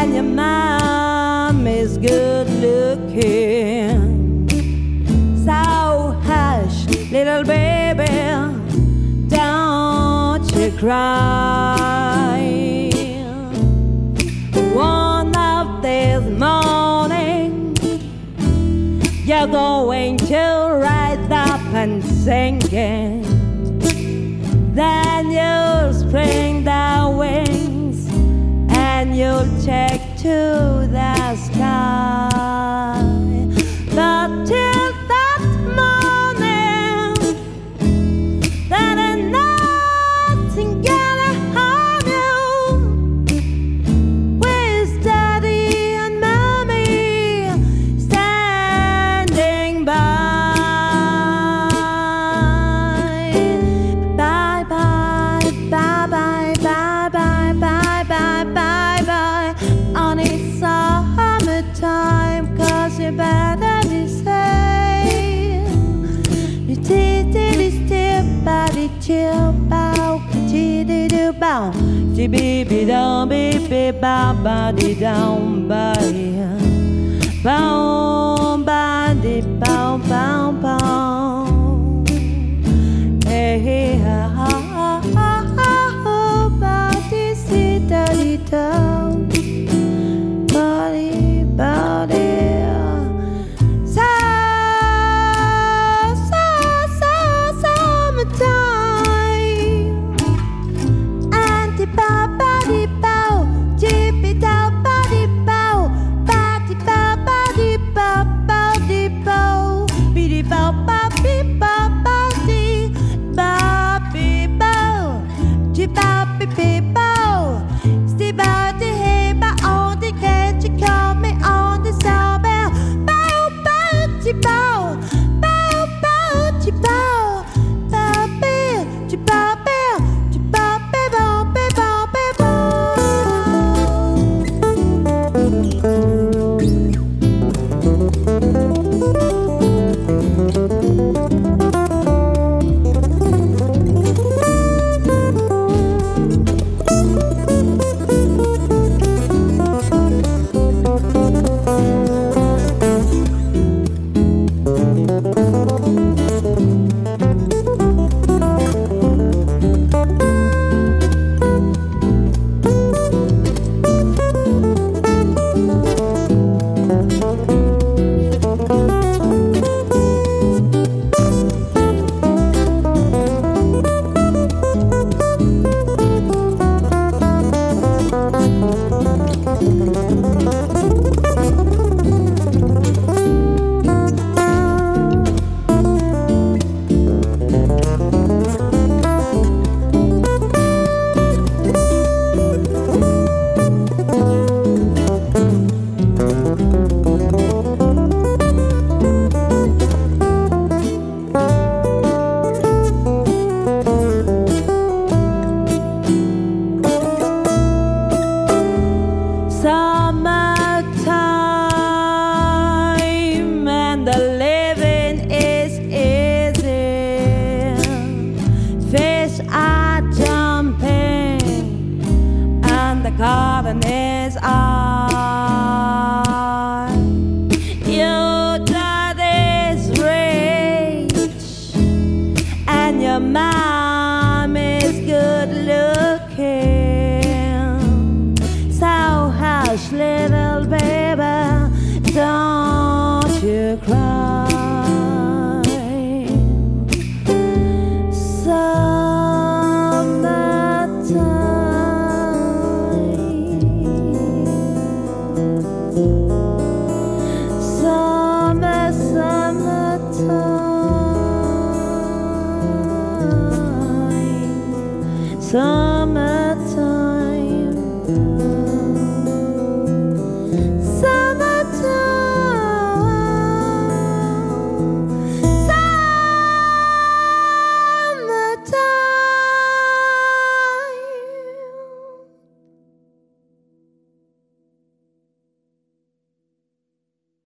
and your mom is good looking. So hush, little baby, don't you cry. One of these mornings, you're going to rise up and sing it. Then you'll spring and you'll take to the sky. Chitty do bow. Chibi down, baby, bow, body down, body. Bow, body, bow, bow, bow. Summertime garden is on. Your dad is rich and your mom is good looking. So hush, little baby, don't you cry.